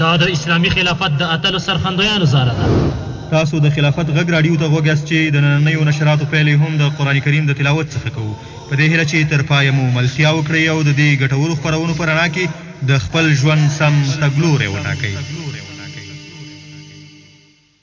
دا د اسلامي خلافت د اتلو سرخندویانو ځاله ده. تاسو د خلافت غږ راډیو ته غوږ یاست چې د نننیو نشراتو پیل یې هم د قرآن کریم د تلاوت څخه کوو. په دې هیله چې تر پایه مو ملتیا وکړئ او د دې ګټورو خپرونو په رڼا کې د خپل ژوند سم تګلوری وټاکئ.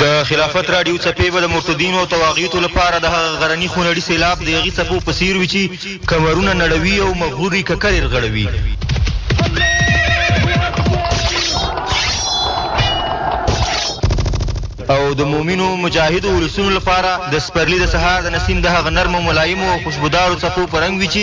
د خلافت راډیو څپې به د مرتدینو او تواغیتو لپاره د هغه غرني خونړي سیلاب د هغې څپو په څیر وي چې کمرونه نړوي او مغروري ککرې رغړوي او د مؤمنو مجاهدو ولسونو لپاره د سپرلي د سهار د نسیم د هغه نرمو ملایمو او خوشبودارو څپو په رنګ وي چې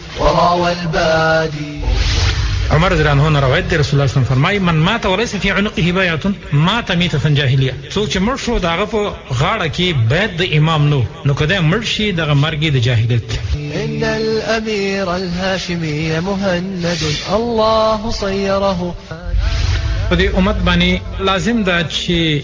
وراوى البادي عمر رضی الله عنه روایت دی رسول الله صلی الله علیه وسلم فرمایي من مات وليس في عنقه بيعه مات ميته جاهلیه څوک چې مړ شو داغه په غاړه کې بیعت د امام نو نو کده مړ شي دغه مرګ د جاهلیت ان الامير الهاشمي مهند الله صيره په دې امت باندې لازم ده چې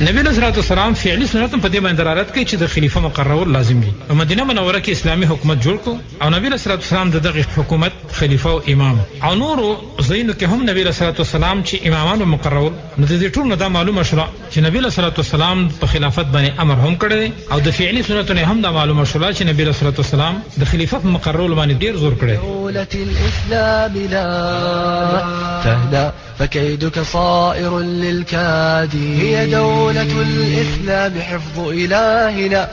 نبی علیہ الصلوۃ والسلام فعلی سنت په دې باندې دلالت کوي چې د خلیفہ مقرر لازم دي په مدینه منوره کې اسلامي حکومت جوړ کو او نبی علیہ الصلوۃ والسلام د دغه حکومت خلیفہ او امام او نور زینو کې هم نبی علیہ الصلوۃ والسلام چې امامان او مقرر نو د دې ټول نه دا معلومه شوه چې نبی علیہ الصلوۃ والسلام په خلافت باندې امر هم کړی او د فعلی سنت نه هم دا معلومه شوه چې نبی علیہ الصلوۃ والسلام د خلیفہ په مقرر باندې ډیر زور کړی فكيدك صائر للكادي هي دولة الاسلام حفظ الهنا.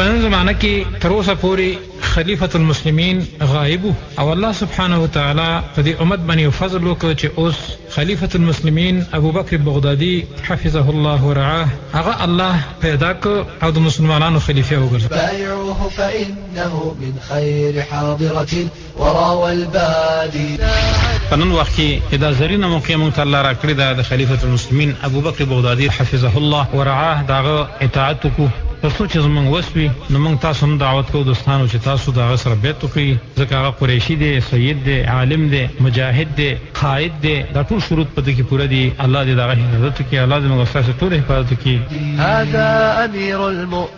په نن زمانه کې تر اوسه پورې خلیفة المسلمین غایب و او الله سبحانه وتعالی په دې امت باندې یو فضل وکړ چې اوس خلیفة المسلمین ابوبکر بغدادي حفظه الله ورعاه هغه الله پیدا کړ او د مسلمانانو خلیفه وګرځېد. بايعوه فإنه من خير حاضرة ورا والبادي په نن وخت کې دا زرینه موقع مونږ ته الله راکړې ده د خلیفۃ المسلمین ابوبکر بغدادي حفظه الله ورعاه داغه اطاعت وکړو تر څو چې زمونږ وسوي نو مونږ تاسو هم دعوت کوو دوستانو چې تاسو د هغه سره بیعت وکړئ ځکه هغه قریشي دی سید دی عالم دی مجاهد دی قائد دی دا ټول شروط په دې کې پوره دي الله دې دغه حفاظت وکړي الله دې موږ ستاسو ټول حفاظت وکړي هذا امیر المؤمنین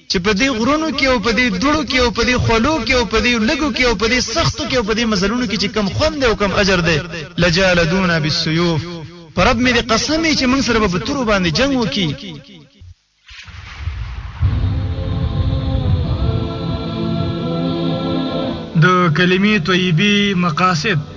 چې په دې غرونو کې او په دې دوړو کې او په دې خولو کې او په دې لږو کې او په دې سختو کې او په دې مزلونو کې چې کوم خوند دی او کوم اجر دی، لجالدونا بالسيوف، په رب مې دې قسم وي چې موږ سره به په تورو باندې جنګ وکړي. د کلمې طیبې مقاصد.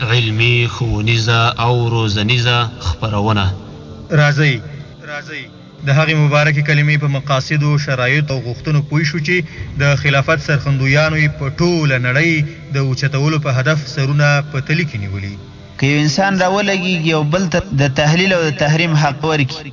علمي، ښوونیزه او روزنیزه خپرونه. راځئ د هغې مبارکې کلمې په مقاصدو، شرایطو او غوښتنو پوه شو چې د خلافت سرښندویانو یې په ټوله نړۍ د اوچتولو په هدف سرونه په تلي کې نیولي. که یو انسان راولګېږي او بل ته د تحلیل او د تحریم حق ورکړي،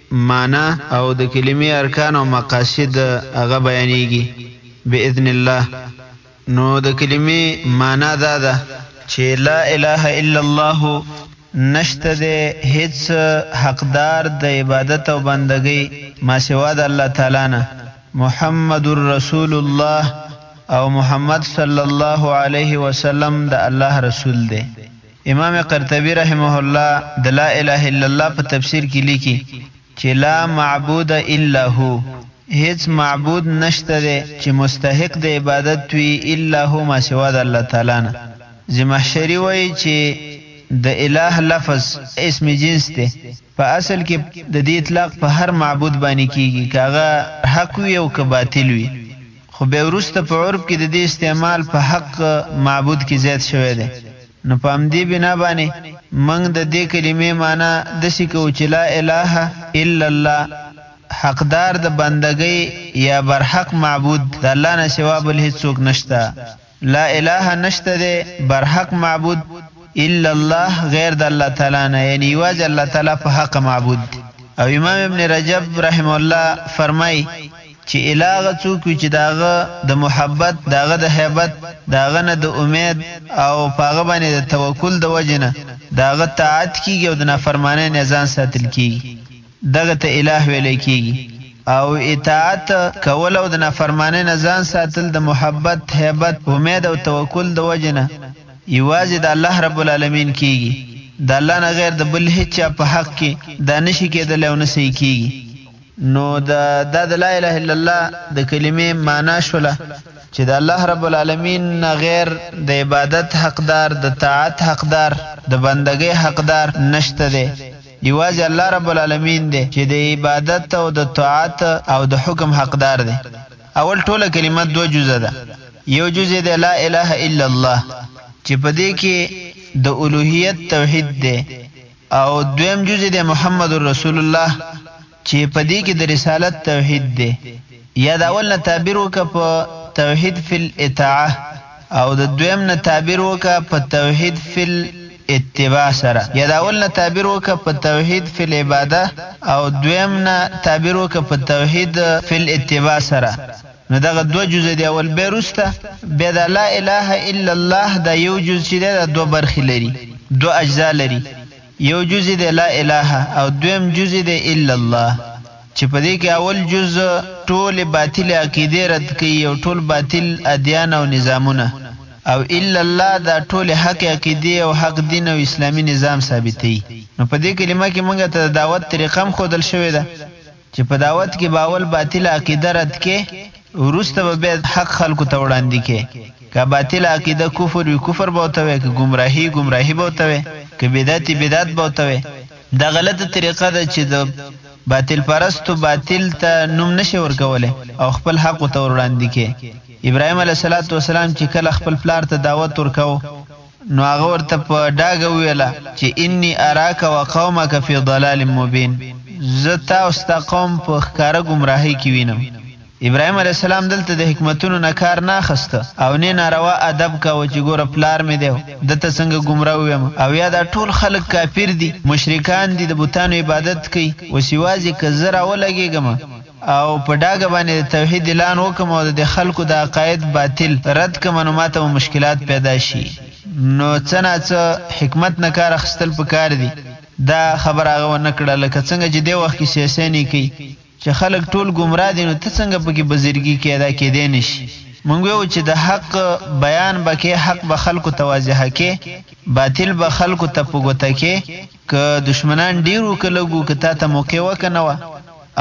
معنی او د کلمې ارکان او مقاصد هغه بیانیږي باذن الله نو د کلمې معنی دا ده چې لا اله الا الله نشته دی هیڅ حقدار د عبادت او بندګۍ ما سوا د الله تعالی نه محمد رسول الله او محمد صلی الله علیه وسلم د الله رسول دی. امام قرطبي رحمه الله د لا اله الا الله په تفسیر کې لیکي چې لا معبود الا هو هیڅ معبود نشته دی چې مستحق د عبادت وي الا هو ما سوا د الله تعالی نه زمحشری وایي چې د اله لفظ اسم جنس دی په اصل کې د دې اطلاق په هر معبود باندې کېږي که هغه حق وي او که باطل وي خو بیا وروسته په عرب کې د دې استعمال په حق معبود کې زیات شوی دی نو په همدې بنا باندې موږ د دې کلمې معنا داسې کوو چې لا اله الا الله حقدار د بندګۍ یا برحق معبود د الله نه سوا بل هیڅوک نشته لا اله نشته دی برحق معبود الا الله غیر د الله تعالی نه یعنی یوازې الله تعالی په حق معبود دی او امام ابن رجب رحم الله فرمای چې الاغه څوک چې داغه د محبت داغه د hebat داغه نه د امید او پاغه باندې د توکل د وجنه داغه طاعت کیږي او د نافرمانه نه ځان ساتل کیږي دغه ته اله ویلی کیږی او اطاعت کول او د نافرمانی نه ځان ساتل د محبت، هیبت، امید او توکل د وجی نه یوازی د الله رب العالمین کیږی د الله نه غیر د بل هیچا په حق کی دا نشی کیدلی او نه صحیح کیږی نو دا دا د لا اله الا الله د کلمې معنی شوله چی د الله رب العالمین نه غیر د عبادت حقدار د طاعت حقدار د بندګی حقدار نشته دی. یوازې الله رب العالمین دی چې د عبادت او د طاعت او د حکم حقدار دی اول ټوله کلمه دوه جزء ده یو جزء دی لا اله الا الله چې په دې کې د الوهیت توحید دی او دویم جزء دی محمد رسول الله چي په دې کي د رسالت توحيد دی يا د اول نه تعبير وکه په توحيد في الاطاعه او د دويم نه تعبير وکه په توحيد في الاتباع سره يا د اول نه تعبير وکه په توحيد في العباده او دويم نه تعبير وکه په توحيد في الاتباع سره نو دغه دوه جزء دی اول به روسته به د لا اله الا الله دا یو جزء چې دا دوه برخې لري دوه اجزا لري یو جز یې دی لا اله او دویم جز یې دی الا الله چې په دې کې اول جز ټولې باطلې عقیدې رد کوي او ټول باطل ادیان او نظامونه او الا الله دا ټولې حق عقیدې او حق دین او اسلامي نظام ثابتوي نو په دې کلمه کې موږ ته د دعوت طریقه هم ښودل شوې ده چې په دعوت کې به اول باطله عقیده رد کړې، وروسته به بیا حق خلکو ته وړاندې کړې. که باطله عقیده کفر وي، کفر به ورته وایې، که ګمراهي، ګمراهي به ورته وایې، که بدعت وي، بدعت به ورته وایې. دا غلطه طریقه ده چې د باطل پرستو باطل ته نوم نه شې ورکولی او خپل حق ورته وروړاندې کړې. ابراهیم علیه السلام چې کله خپل پلار ته دعوت ورکاوه، نو هغه ورته په ډاګه وویل چې انی اراک و قومک فی ضلال مبین، زه تا او ستا قوم په ښکاره ګمراهۍ کې وینم. ابراهیم علیه السلام دلته د حکمتونو نه کار نه اخیست او نۀ ناروا ادب کاوه چې ګوره پلار مې دی او ده ته څنګه ګمراه وویم او یا دا ټول خلک کافر دي، مشرکان دي، د بتانو عبادت کوي، اوس یوازې که زه راولګېږم، او په ډاګه باندې د توحید اعلان وکړم او د خلکو د عقاید باطل رد کړم نو ماته به مشکلات پیدا شي نو څه نا څه حکمت نه کار اخیستل پکار دي دا خبره هغه ونه کړه لکه څنګه چې دې وخت کې سیاسیانې کوي چې خلک ټول ګمراه دي نو ته څنګه پکې بزرګي کې ادا کېدی نشي مونږ ویو چې د حق بیان بکې حق به خلکو ته واضحه کې باطل به خلکو ته په ګوته کې که دښمنان ډېر وو که لږ وو که تا ته موقع وه که نه وه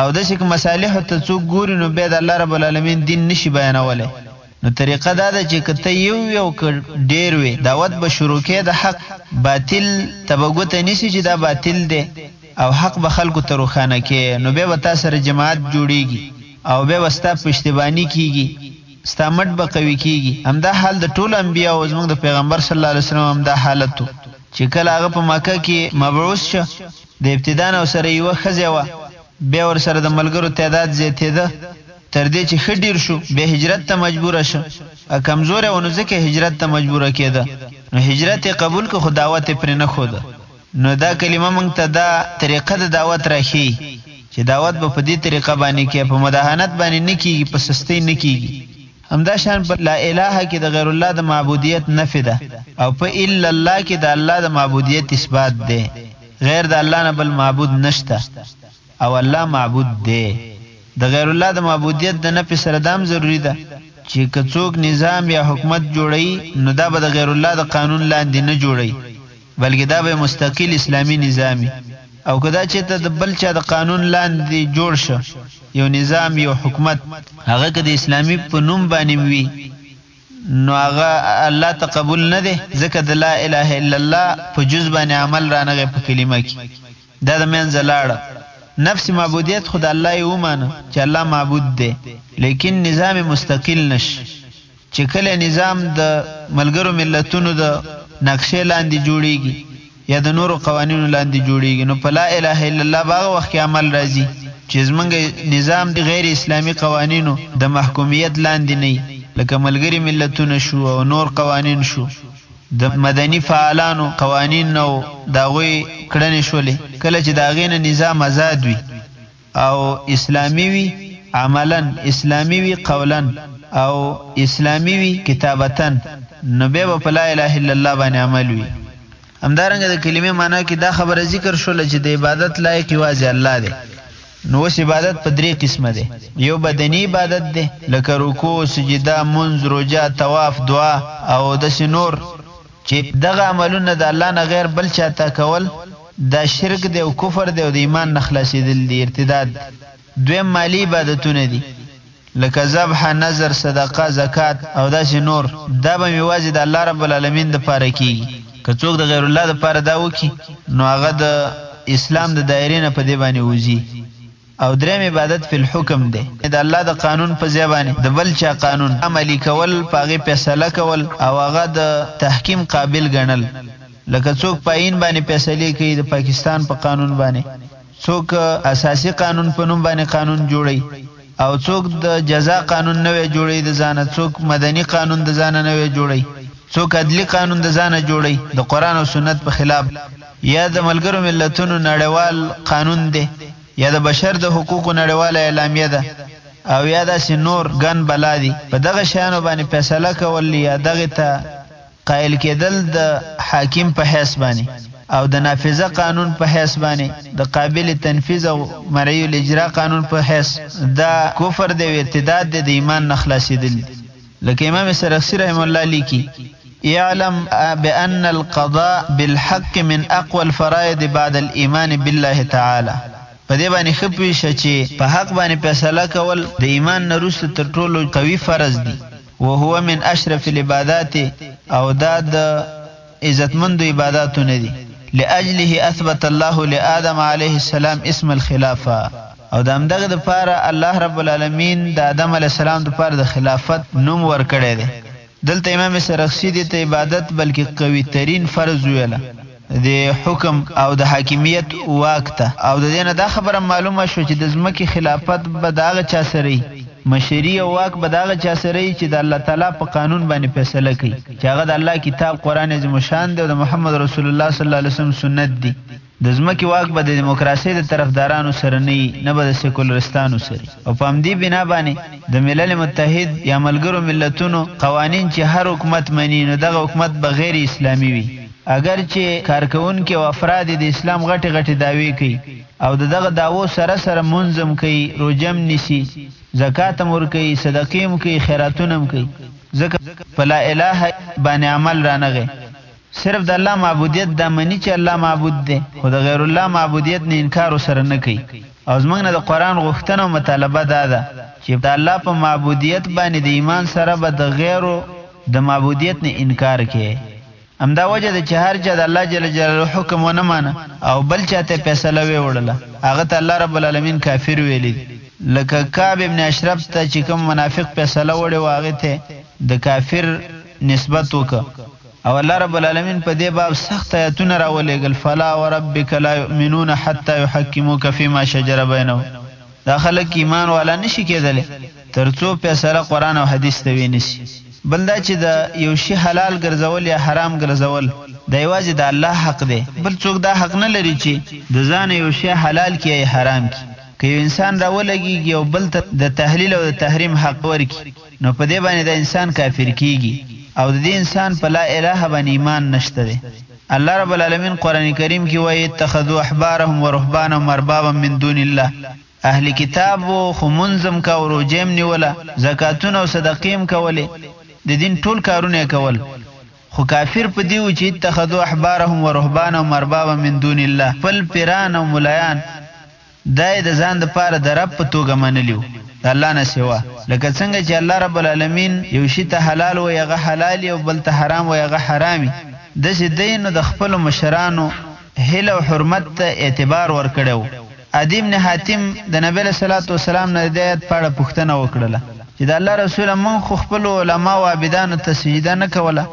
او داسې که مصالحو ته څوک ګوري نو بیا د الله رب العالمین دین نه شي بیانولی نو طریقه دا ده چې که ته یو وې او که ډېر وې دعوت به شروع کې د حق باطل ته به ګوته نیسې چې دا باطل دی او حق به خلکو ته روښانه کې نو بیا به تا سره جماعت جوړېږي او بیا به ستا پشتیباني کېږي ستا مټ به قوي کېږي همدا حال د ټولو انبیاو زموږ د پیغمبر صلی الله علیه وسلم همدا حالت و چې کله هغه په مکه کې مبعوث شه د ابتدا نه ورسره یوه ښځه وه بیا ورسره د ملګرو تعداد زیاتیده تر دې چې ښه ډیر شو بیا هجرت ته مجبوره شه ا کمزوری و نو ځکه هجرت ته مجبوره کیده نو هجرت یې قبول که خو دعوت یې پرې نه ښوده نو دا کلمه موږ ته دا طریقه د دعوت راښیي چې دعوت به په دې طریقه باندې کې په مداهنت باندې نه کیږي په سستۍ نه کیږي همدا شان په لا اله کې د غیر الله د معبودیت نفي ده او په الا الله کې د الله د معبودیت اثبات ده غیر د الله نه بل معبود نشته او الله معبود ده د غیر الله د معبودیت د نفي سره دام ضروری ده چې کڅوک نظام یا حکومت جوړي نو دا به د غیر الله د قانون لاندې نه جوړي بلکې دا به مستقل اسلامي نظام وي او که دا چېرته د بل چا د قانون لاندې جوړ شه یو نظام یو حکومت هغه که د اسلامي په نوم باندې هم وي نو هغه الله ته قبول نه دی ځکه د لا اله الا الله په جز باندې عمل رانغی په کلمه کې دا د منځه لاړه نفس معبودیت خو د الله یې ومانه چې الله معبود دی لیکن نظام مستقل نش چې کله نظام د ملګرو ملتونو د نقشې لاندې جوړېږي یا د نورو قوانینو لاندې جوړېږي نو په لا اله الا الله به هغه وخت کې عمل راځي چې زمونږ نظام د غیر اسلامي قوانینو د محکومیت لاندې نه وي لکه ملګري ملتونه شو او نور قوانین شو د مدني فعالانو قوانین او د هغوی کړنې شولې کله چې د هغې نه نظام ازاد وي. او اسلامي وي عملاً، اسلامي وي قولاً او اسلامي وي کتابتاً نو بیا به په لا اله الا الله باندې عمل وي. همدارنګه د کلمې معنی کې دا خبره ذکر شوله چې د عبادت لایق یوازې الله دی. نو اوس عبادت په درې قسمه دی، یو بدني عبادت دی لکه رکوع، سجده، مونځ، روژه، طواف، دعا او داسې نور چې دغه عملونه د الله نه غیر بل چاته کول، دا شرک دی او کفر دی او د ایمان نه خلاصیدل دي، ارتداد دی. دویم مالي عبادتونه دي، لکه ذبح، نذر، صدقه، زکات او داسې نور، دا به هم یوازې د الله رب العالمین د پاره کیږي، که څوک د غیر الله د پاره دا وکړي نو هغه د اسلام د دایرې نه په دې باندې وځي. او دریم عبادت فی الحکم دی یعنی د الله د قانون په ځای باندې د بل چا قانون عملی کول په هغې فیصله کول او هغه د تحکیم قابل ګڼل لکه څوک په ایین باندې فیصلې کوي د پاکستان په قانون باندې څوک اساسی قانون په نوم باندې قانون جوړوي او څوک د جزا قانون نوی جوړوي د ځانه څوک مدنی قانون د ځانه نوی جوړوي څوک عدلی قانون د ځانه جوړوي د قرآن او سنت په خلاف یا د ملګرو ملتونو نړیوال قانون دی، یا د بشر د حقوقو نړیواله اعلامیه ده او یا داسې نور ګن بلا دي. په دغه شیانو باندې فیصله کول یا دغې ته قایل کېدل د حاکم په حیث باندې او د نافذه قانون په حیث باندې د قابل تنفیذ او مرعی الاجراء قانون په حیث دا کفر دی او ارتداد دی، د ایمان نه خلاصېدل دي. لکه امام سرخسی رحمه الله لیکی، اعلم بأن القضاء بالحق من اقوی الفرائض بعد الایمان بالله تعالی، په دې باندې ښه پوه شه چې په حق باندې فیصله کول د ایمان نه وروسته تر ټولو قوي فرض دي، وهو من اشرف العبادات او دا د. عزتمندو عباداتو نه دي، لاجله اثبت الله لآدم عليه السلام اسم الخلافة، او د همدغې دپاره الله رب العالمين د آدم عليه السلام دپاره د خلافت نوم ورکړی دی، دلته امام سرخسي دې ته عبادت بلکې قوي ترين فرض وويله، د حکم او د حاکميت واک ته، او ددې نه دا خبره معلومه شوه چې د ځمکې خلافت به د هغه چا سره وي، مشري او واک به د هغه چا سره وي چې د الله تعالی په قانون باندې فیصله کوي چې هغه د الله کتاب قرآن عظیم الشان دی او د محمد رسول الله صلی الله علیه وسلم سنت دي. د ځمکې واک به د دیموکراسۍ د طرفدارانو سره نه وي نه به د سیکولرستانو سره او په همدې بنا باندې د ملل متحد یا ملګرو ملتونو قوانین چې هر حکومت مني نو دغه حکومت به غیر اسلامي وي اګر چې کارکوونکي او افراد د اسلام غټې غټې دعوې کوي. او د دغه دعوو سره سره مونځ هم کوي، روژه هم نیسي، زکات هم ورکوي، صدقې هم کوي، خیراتونه هم کوي، ځکه په لا اله باندې عمل رانغی، صرف د الله معبودیت دا مني چې الله معبود دی، خو د غیر الله معبودیت نه انکار ورسره نه کوي او زمونږ نه د قرآن غوښتنه او مطالبه دا ده چې د الله په معبودیت باندې د ایمان سره به د غیرو د معبودیت نه انکار کوې. همدا وجه ده چې هر چا د الله جل جلاله حکم ونه مانه او بل چا ته فیصله وې وړله هغه ته الله رب العالمین کافر ویلي دي لکه کعب ابن اشرف ته چې کوم منافق فیصله وړې و هغه ته د کافر نسبت وکړ او الله رب العالمین په دې باب سخت آیتونه راولېږل فلا وربک لا یؤمنون حتى يحكموك فيما شجر بينهم دا خلک ایمان والا نه شي کېدلی تر څو فیصله قرآن او حدیث ته وې نه شي. بل دا چې د یو شي حلال ګرځول یا حرام ګرځول دا یوازې د الله حق دی، بل څوک دا حق نه لري چې د ځانه یو شی حلال کړي یا یې حرام کړي. که یو انسان را ولګېږي او بل ته د تحلیل او د تحریم حق ورکړي، نو په دې باندې دا انسان کافر کیږي او د دې انسان په لا اله باندې ایمان نشته دی الله رب العالمین قران کریم کې وایي اتخذوا احبارهم ورهبانهم اربابا من دون الله اهل کتاب وو خو منظم کا وروجیم نیوله زکاتونه او صدقیم کوله د دین ټول کارونه کول خو کافر په دیو چې اتخذوا احبارهم ورهبانهم اربابا من دون الله فل پیران او ملایان دا یې د ځان د پاره د رب په توګه منلي وو، د الله نه سوا، لکه څنګه چې الله رب العلمین یو شي ته حلال وایي هغه حلالي او بل ته حرام وایي هغه حرامي، داسې دی نو د خپلو مشرانو هیله او حرمت ته اعتبار ورکړی وو، عدي بن حاتم د نبي علیه الصلوة والسلام نه د دې آیت په اړه پوښتنه وکړله چې د الله رسوله مونږ خو خپلو علماو او عابدانو ته سجده نه کوله،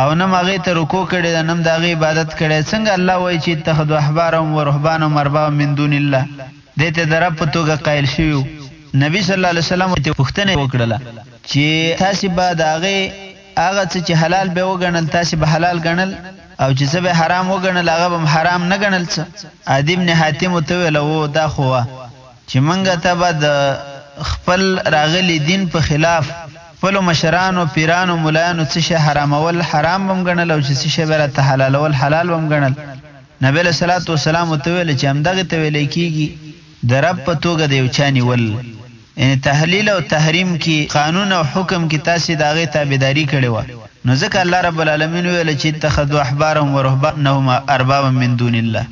او نه مغه ته رکوع کړي ده نم داغه عبادت کړي څنګه الله وای چې تخد احبارهم ورهبان او مربا من دون الله دته درب په توګه قائل شویو نبی صلی الله علیه وسلم ته پوښتنه وکړه چې تاسو به داغه هغه چې حلال به وګڼل تاسو به حلال ګڼل او چې څه به حرام وګڼل هغه به حرام نه ګڼل څه ادم نه حاتم ته ویلو دا خو چې مونږ ته به د خپل راغلي دين په خلاف خپلو مشرانو، پيرانو، ملايانو څه شی حرامول حرام به هم ګڼل او چې څه شی به يې راته حلالول حلال به هم ګڼل. نبي عليه الصلاة والسلام ورته وويل چې همدغې ته ويل کيږي د رب په توګه د يو چا نيول، يعني تحليل او تحريم کې، قانون او حکم کې تاسې د هغه تابعداري کړې وه، نو ځکه الله رب العالمين وويل چې اتخذوا احبارهم ورهبانهم اربابا من دون الله.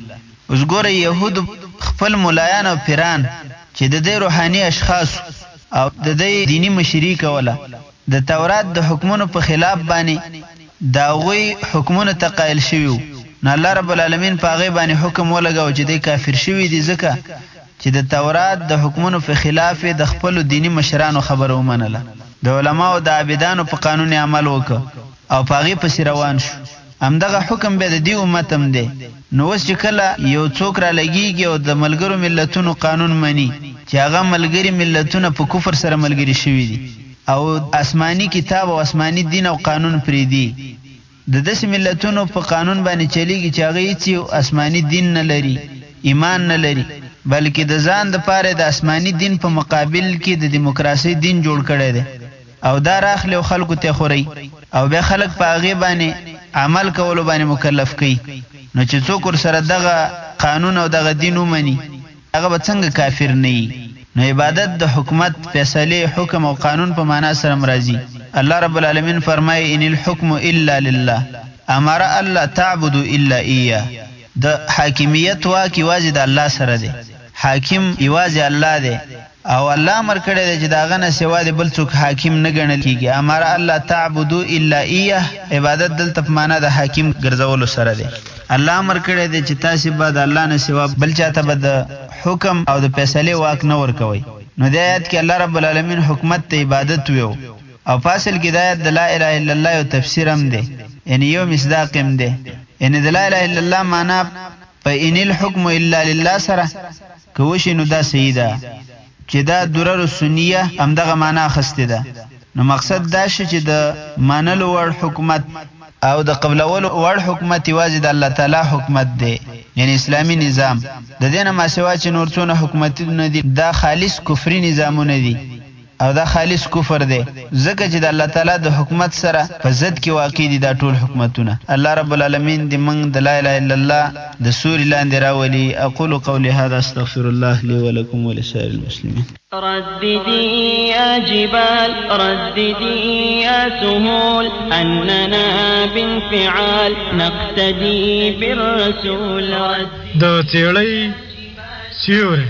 اوس ګورئ یهودو خپل ملایان او پیران چې د دی روحاني اشخاص وو او د دی دیني مشري کوله د تورات د حکمونو په خلاف باندې د هغوی حکمونو ته قایل شوي وو نو الله رب العالمین په هغوی باندې حکم ولګاوه چې دی کافر شوي دي ځکه چې د تورات د حکمونو په خلاف یې د خپلو دیني مشرانو خبره ومنله د علماوو د عابدانو په قانون یې عمل وکړ. او په هغې پسې روان شو، همدغه حکم بیا د دې امت هم دی، نو اوس چې کله یو څوک را لګېږي او د ملګرو ملتونو قانون مني چې هغه ملګري ملتونه په کفر سره ملګري شوي دي او اسماني کتاب او اسماني دین او قانون پرېږدي، د داسې ملتونو په قانون باندې چلېږي چې هغه هېڅ یو اسماني دین نه لري، ایمان نه لري، بلکې د ځان لپاره یې د اسماني دین په مقابل کې د دیموکراسۍ دین جوړ کړی دی. او دا راخلي او خلکو ته خوري او بیا خلک په هغې باندې عمل کولو باندې مکلف کوي نو چې څوک ورسره دغه قانون او دغه دین ومني هغه به څنګه کافر نه وي نو عبادت د حکومت فیصلې حکم او قانون په معنا سره مرضی الله رب العالمین فرمایي ان الحكم الا لله امر الله تعبد الا اياه د حاکمیت واک یوازې د الله سره دی حاکم یوازې الله دی او الله امر کړی دی چې د هغه نه سوا دې بل څوک حاکم نه ګڼل کېږي، امر الله تعبدو الا ایه، عبادت دلته په مانا د حاکم ګرځولو سره دی، الله امر کړی دی چې تاسې به د الله نه سوا بل چا ته به د حکم او د فیصلې واک نه ورکوئ، نو دې آیت کې الله رب العالمین حکومت ته عبادت ویو او په اصل کې دا آیت د لا اله الا الله یو تفسیر هم دی یعنې یو مصداق هم دی یعنې د لا اله الا الله مانا په ان الحکم الا لله سره که وشي نو دا صحیح ده چې دا درر السنیه همدغه معنی اخستې ده نو مقصد دا شي چې د منلو وړ حکومت او د قبلولو وړ حکومت یوازې د الله تعالی حکومت دی یعنی اسلامی نظام د دې نه ماسوا چې نور څونه حکومتونه دي دا خالص کفري نظامونه دي او دا خالص کفر دی ځکه چې د الله تعالی د حکومت سره په ضد کې واقع دي دا ټول حکومتونه الله رب العالمین دې موږ د لا اله الا الله د سوري لاندې راولي اقول قولي هذا استغفر الله لي ولكم ولسائر المسلمين رددي يا جبال رددي يا سهول أننا بانفعال نقتدي بالرسول د تیړی سیوری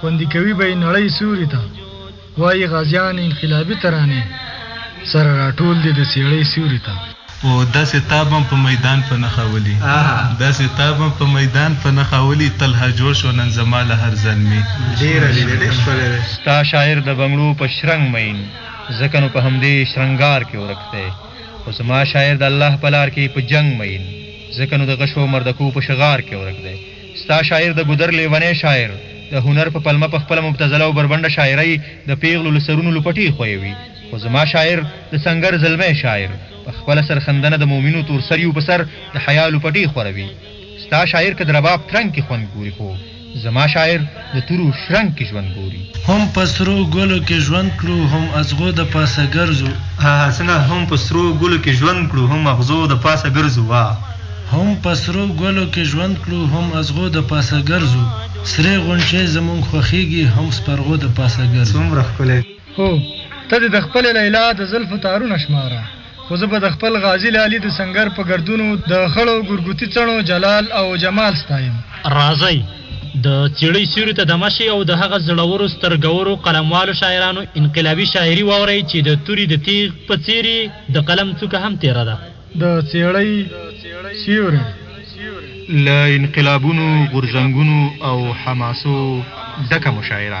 خوندي کوي به یې نړۍ سیوري ته وايي غازیان انقلابي ترانې سره راټول دي د څېړۍ سیوري ته. او داسې تا بم په میدان په نښه ولي داسې تا بم په میدان په نښه ولي طلحه جوړ شو نن زما له هر زلمي. ستا شاعر د بنګړو په شرنګ مئین ځکه نو په همدې شرنګار کې ورک دی خو زما شاعر د الله په لار کې په جنګ مئین ځکه نو د غشو مردکو په شغار کې ورک دی. ستا شاعر د ګودر لېونی شاعر د هنر په پلمه په خپله مبتذله او بربنډه شاعرۍ د پېغلو له سرونو لوپټې خویوي، خو زما شاعر د سنګر زلمی شاعر په خپله سرښندنه د مومینو تورسریو په سر د حیا لوپټې خوروي. ستا شاعر که د رباب ترنګ کې خوند ګوري، خو زما شاعر. د تورو شرنګ کې ژوند ګوري. هم په سرو ګلو کې ژوند کړو هم اځغو د پاسه ګرځو. هسنه هم په سرو ګلو کې ژوند کړو هم اغزو د پاسه ګرځو واه. هم په سرو ګلو کې ژوند کړو هم اځغو د پاسه ګرځو. سرې غونچې زمونږ خوښېږي هم سپرغو د پاسه ګرځو. څومره ښکلی. هو! ته دې د خپلې ليلا د زلفو تارونه شماره. خو زه به د خپل غازي لالي د سنګر په ګردونو د خړو ګرګوتي څڼو جلال او جمال ستایم. راځئ! د څېړۍ سیوري ته دمه شئ او د هغه زړورو، سترګورو، قلموالو شاعرانو انقلابي شاعري واورئ چې د توري د تیغ په څېر یې د قلم څوکه هم تېره ده. د څېړۍ سیوری. له انقلابونو، غورځنګونو او حماسو ډکه مشاعره.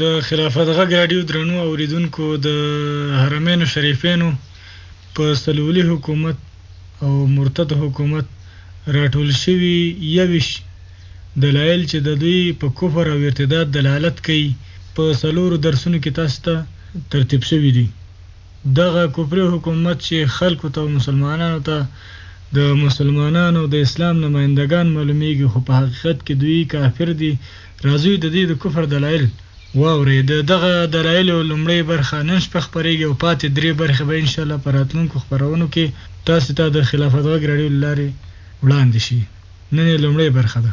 د خلافت غږ راډیو درنو اوریدونکو د حرمینو شریفینو په سلولي حکومت او مرتد حکومت راټول شوي یوش دلایل چې د دوی په کفر او ارتداد دلالت کوي په سلورو درسونو کې تاسو ته ترتیب شوي دي دغه کفري حکومت چې خلکو ته او مسلمانانو ته د مسلمانانو او د اسلام نمایندګان معلومیږي خو په حقیقت کې دوي کافر دي راځوی د دې د کفر دلایل واورئ د دغه دلایلو لومړۍ برخه نن شپه خپریږي او پاتې درې برخې به انشاالله په راتلونکو خپرونو کې تاسو ته د خلافت غږ راډیو له لارې وړاندې شي نن یې لومړۍ برخه ده.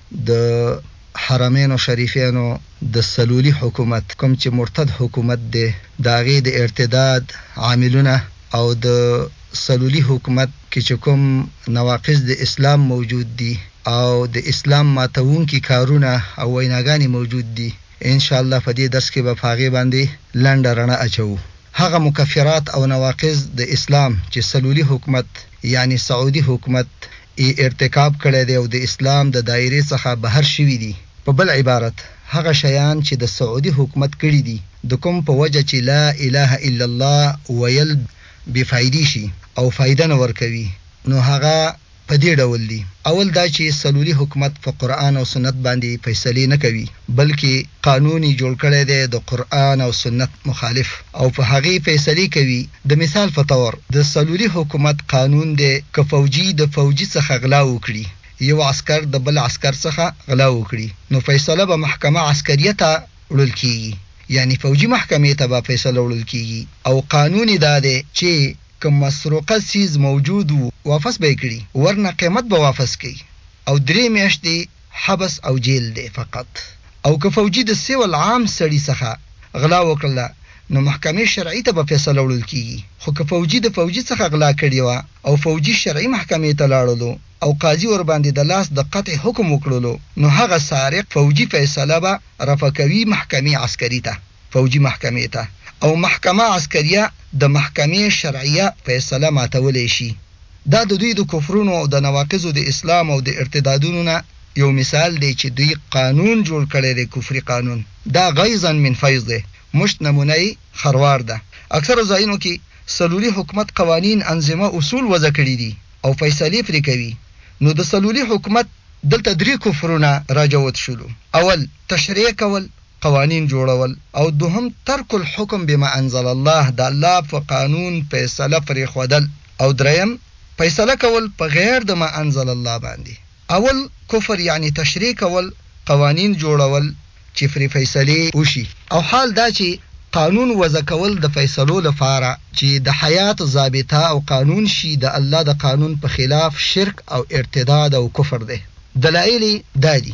د حرمینو شریفینو د سلولي حکومت کوم چې مرتد حکومت دی د هغې د ارتداد عاملونه او د سلولي حکومت کې چې کوم نواقض د اسلام موجود دي او د اسلام ماتوونکي کارونه او ویناګانې موجود دي ان شاء الله په دې درس کې به په هغې باندې لنډه رڼا اچوو هغه مکفرات او نواقض د اسلام چې سلولي حکومت یعنی سعودی حکومت ئی ارتکاب کړی دی او د اسلام د دایرې څخه بهر شوی دی. په بل عبارت هغه شیان چی د سعودی حکومت کړی دی د کوم په وجه چی لا اله الا الله ویل بی فایدی شی او فایده نه ورکوی نو هغه په دی ډول دی اول دا چی سعلودی حکومت په قرآن او سنت باندی فیصلې نه کوی بلکي قانون يي جوړ کړی دی د قرآن او سنت مخالف او په هغي فيصلي کوي د مثال په طور د سلولي حکومت قانون دی که فوجي د فوجي څخه غلا وکړي يو عسکر د بل عسکر څخه غلا وکړي نو فيصله به محکمه عسکريه ته وړل کيږي يعني فوجي محکمي ته به فيصله وړل کيږي او قانون يي دا دی چي که مسروقه څيز موجود وو واپس به يي کړي ورنه قيمت به واپس کړي او درې میاشتې حبس او جیل دی فقط او که فوجي د سیول عام سړي څخه غلا وکړله نو محکمې شرعي ته به فیصله وړل کیږي خو که فوجي د فوجي څخه غلا کړي وه او فوجي شرعي محکمې ته لاړلو او قاضي ورباندې د لاس د قطع حکم وکړلو نو هغه سارق فوجي فیصله به رفع کوي محکمې عسکري ته. فوجي محکمې ته او محکمه عسکریه د محکمې شرعیه فیصله ماتولی شي. دا د دوی د کفرونو او د نواقضو د اسلام او د ارتدادونو نه یو مثال دی چې دوی قانون جوړ کړی دی کفري قانون. دا غیظا من فیظ دی. مشت نمونه یې خروار ده. اکثرو ځایونو کې سلولي حکومت قوانین، انظمه، اصول وضع کړي دي او فیصلې پرې کوي. نو د سلولي حکومت دلته درې کفرونه راجوت شولو، اول، تشریع کول، قوانین جوړول او دوهم ترک الحکم بما انزل الله د الله په قانون فیصله پریښودل او دریم فیصله کول په غیر د ما انزل الله باندې اول کفر یعنی تشریع کول قوانین جوړول چې پرې فیصلې وشي او حال دا چې قانون وضع کول د فیصلو لپاره چې د حیات ضابطه او قانون شي د الله د قانون په خلاف شرک او ارتداد او کفر دی دلایل یې دا دي.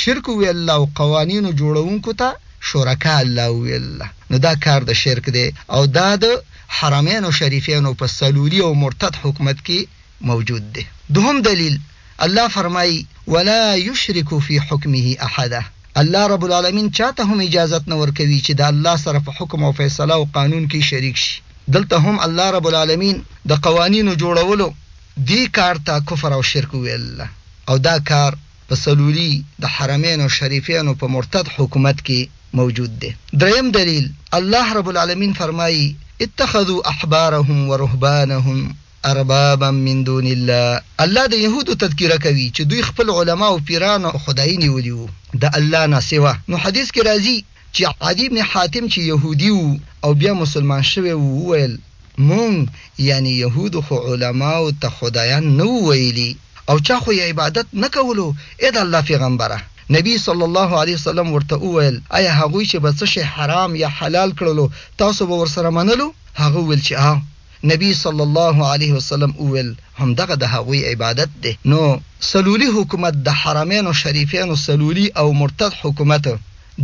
شرک وي الله او قوانینو جوړونکو ته شرکاء الله وویل نو دا کار د شرک دی او دا د حرمینو شریفینو په څلوري او مرتد حکومت کې موجود دی دوهم دلیل الله فرمایي ولا یشرک فی حکمه احدا الله رب العالمین چاته هم اجازت نه ورکوي چې د الله سره په حکم او فیصله او قانون کې شریک شي دلته هم الله رب العالمین د قوانینو جوړولو دې کار ته کفر او شرک وویل او دا کار په څلوري د حرمینو شریفینو په مرتد حکومت کې موجود دی. دریم دلیل، الله رب العلمین فرمایي، اتخذوا احبارهم ورهبانهم اربابا من دون الله الله د یهودو تذکره کوي چې دوی خپل علما او پیران خدایي نیولي وو د الله نه سوا نو حدیث کې راځي چې عدي بن حاتم چې یهودي وو او بیا مسلمان شوی وو وویل، مونږ، یعنې یهودو خو علماوو ته خدایان نه وو ویلي. او چا خو يې عبادت نه کولو، اې د الله پېغمبره! نبي صلی الله علیه وسلم ورته وویل، ایا هغوی چې به څه شی حرام یا حلال کړلو تاسو به ورسره منلو؟ هغه وویل چې آه! نبي صلی الله علیه وسلم وویل، همدغه د هغوی عبادت دی. نو سلولي حکومت د حرمینو شریفینو سلولي او مرتد حکومت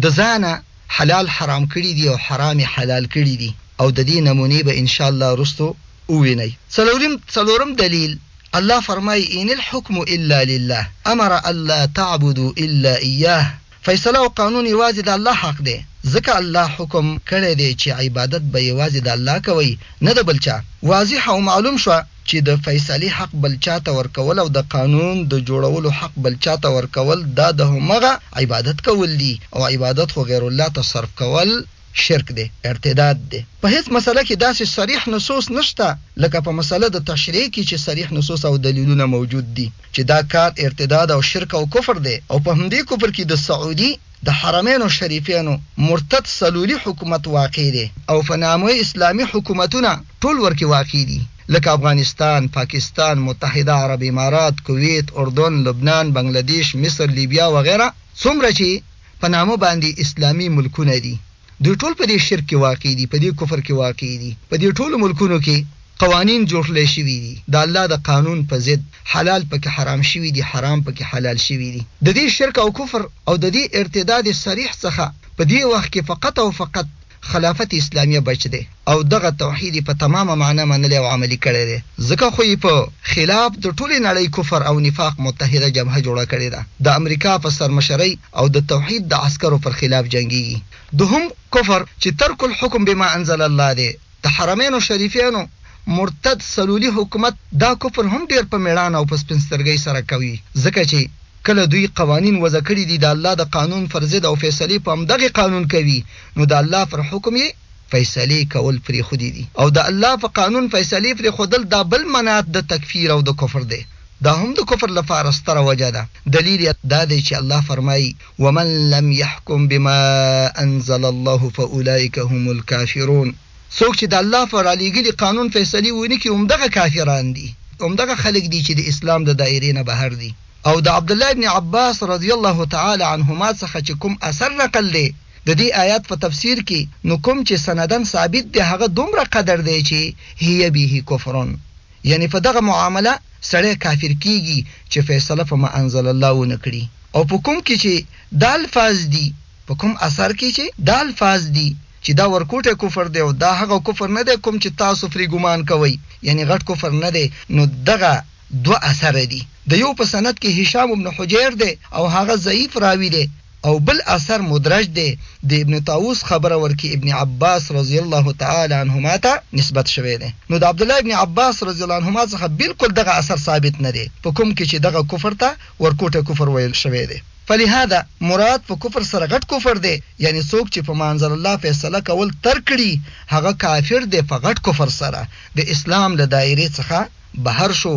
د ځانه حلال حرام کړي دي او حرام یې حلال کړي دي او د دې نمونې به انشاءالله وروسته ووینئ. څلورم څلورم دلیل، الله فرمائی، ان الحکم الا لله امر الا تعبدو الا ایاه، فیصله او قانون یوازې د الله حق دی، ځکه الله حکم کړی دی چې عبادت به یوازې د الله کوئ نه د بل چا، واضح او معلوم شو چې د فیصلې حق بل چا ته ورکول او د قانون د جوړولو حق بل چا ته ورکول دا د همغه عبادت کول دي او عبادت خو غیرالله ته صرف کول شرک دی، ارتداد دی. په هیڅ مسله کې داسې صریح نصوص نشته لکه په مسله د تشریع کې چې صریح نصوص او دلیلونه موجود دي چې دا کار ارتداد او شرک او کفر دی او په همدې کفر کې د سعودي د حرمینو شریفینو مرتد سلولي حکومت واقع دی او په نامه یې اسلامي حکومتونه ټول ورکې واقع دي لکه افغانستان، پاکستان، متحده عرب امارات، کویت، اردن، لبنان، بنګله دیش، مصر، لیبیا وغیره څومره چې په نامه باندی اسلامی ملکونه دی دوی ټول په دی شرک کی واقع دی په دی کفر کی واقع دی په دی ټولو ملکونو کی قوانین جوړکړی شوی دی د الله د قانون په ضد حلال پکی حرام شوی دی حرام پکی حلال شوی دی ددی شرک او کفر او ددی ارتداد صریح څخه په دی وخت کی فقط او فقط خلافت اسلامیه بچ دی او دغه توحید یې په تمامه معنی منلی او عملي کړی دی، ځکه خو یې په خلاف د ټولې نړۍ کفر او نفاق متحده جبهه جوړه کړې ده، د امریکا په سرمشرۍ او د توحید د عسکرو پر خلاف جنګیږي. دوهم کفر چې ترک الحکم بما انزل الله دی، د حرمینو شریفینو مرتد سلولي حکومت دا کفر هم ډیر په میړانه او په سپین سترګۍ سره کوي، ځکه چې کله دوی قوانین وضع کړي دي د الله د قانون پر ضد او فیصلې په همدغې قانون کوي نو د الله پر حکم یې فیصلې کول پرېښودي دي او د الله په قانون فیصلې پرېښودل دا بل منعت د تکفیر او د کفر دی دا هم د کفر لپاره ستره وجه ده دلیل یې دا دی چې الله فرمایي ومن لم یحکم بما انزل الله فاولئک هم الکافرون. څوک چې د الله په رالېږلي قانون فېصلې ونه کړي همدغه کافران دي، همدغه خلک دي چې د اسلام د دائرې نه بهر دي او د عبدالله ابن عباس رضی الله تعالی عنهما څخه چې کوم اثر نقل دی د دې آیت په تفسیر کې نو کوم چې سنداً ثابت دی هغه دومره قدر دی چې هی به کفر یعنې په دغه معامله سړی کافر کېږي چې فېصله په ما انزل الله ونه کړي او په کوم کې چې دا الفاظ دي په کوم اثر کې چې دا الفاظ دي چی دا ورکوټی کفر دی او دا هغه کفر نه دی کوم چی تاسو پری ګمان کوئ یعنی غټ کفر نه دی نو دغه دوه اثره دي د یو په سند کی هشام بن حجیر دی او هغه ضعیف راوی دی او بل اثر مدرج دی د ابن طاوس خبره ورکی ابن عباس رضی الله تعالی عنهما ته نسبت شوی دی نو د عبدالله ابن عباس رضی الله عنهما څخه بلکل دغه اثر ثابت نه دی په کوم کی چی دغه کفر ته ورکوټی کفر ویل شوی دی. فلهذا مراد په کفر سره غټ کفر دی یعنی څوک چی په ماانزل الله فیصله کول ترک کړی هغه کافر دی په غټ کفر سره د اسلام له دایری څخه بهر شو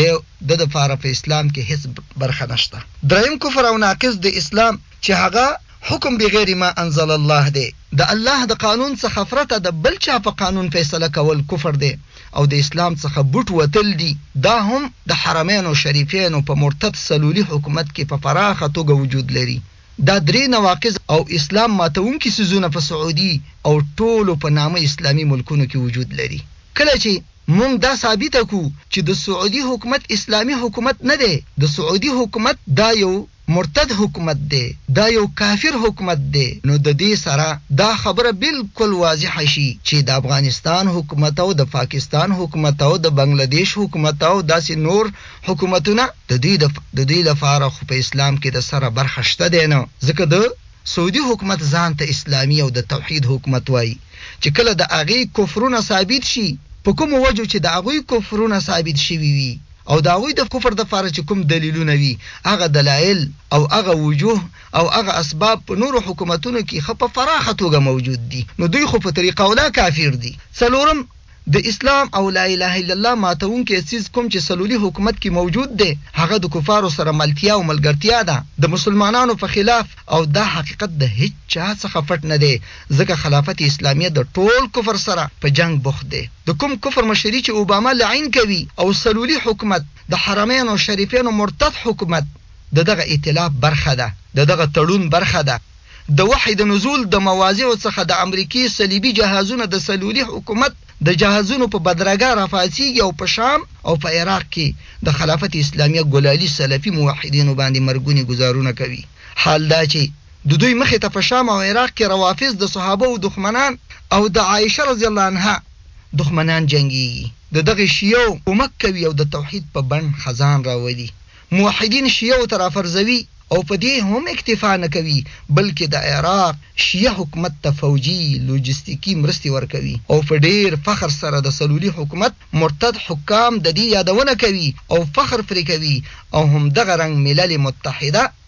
د ده لپاره په اسلام کی هیڅ برخه نشته دریم کفر او ناقض د اسلام چی هغه حکم بغیر ما انزل الله دی د الله د قانون څخه فرته د بل چا په قانون فیصله کول کفر دی. او د اسلام څخه بوټ وتل دي، دا هم د حرمینو شریفینو په مرتد سلولي حکومت کې په پراخه توګه وجود لري. دا درې نواقض او اسلام ماتونکي څیزونه په سعودي او ټولو په نامه اسلامي ملکونو کې وجود لري. کله چې مونږ دا ثابته کړو چې د سعودي حکومت اسلامي حکومت نه دی، د سعودي حکومت دا یو. مرتد حکومت دی دا یو کافر حکومت دی نو ددی سره دا خبره بلکل واضحه شی چی د افغانستان حکومت او د پاکستان حکومت او د بنګله دیش حکومت او داسی نور حکومتونه د دوی د د دوی لپاره خو په اسلام کی د سره برخه شته دی نه ځکه د سعودی حکومت ځان ته اسلامی او د توحید حکومت وایی چی کله د هغی کفرونه ثابت شی په کومو وجو چی د هغوی کفرونه ثابت شوی وی او د هغوی د کفر دپاره چې کوم دليلونه وي، هغه دلائل او هغه وجوه او هغه اسباب په نورو حکومتونو کې ښه په فراخه توګه موجود دي، نو دوی خو په طريقه اوله کافر دي. څلورم، د اسلام او لا اله الا الله ماتوونکی څيز کوم چې سلولي حکومت کې موجود دی، هغه د کفارو سره ملتيا او ملګرتيا ده د مسلمانانو په خلاف او دا حقيقت د هيچا څخه پټ نه دی، ځکه خلافت اسلاميه د ټول کفر سره په جنګ بوخت دی. د کوم کفر مشري چې اوباما لعين کوي او سلولي حکومت د حرمينو شريفينو مرتد حکومت د دغه ايتلاف برخه ده د دغه تړون برخه ده د وحي د نزول د مواضعو څخه د امريکې صليبي جهازونه د سلولي حکومت د جهازونو په بدرګه راپاڅيږي او په شام او په عراق کې د خلافت اسلاميه ګلالي سلفي موحدينو باندې مرګوني ګذارونه کوي حال دا چې ددوی مخې ته په شام او عراق کې روافض د صحابه وو دښمنان او د عائشه رضی الله عنها دښمنان جنګیږي ددغه شیعه وو کمک کوي او د توحید په بڼ خزان راولي موحدین شیعه وو ته راپرځوي او په دې هم اکتفا نه کوي بلکې د عراق شیعه حکومت ته فوجي لوجستیکي مرستې ورکوي او په ډیر فخر سره د سلولي حکومت مرتد حکام ددې یادونه کوي او فخر پرې کوي او همدغه رنګ ملل متحده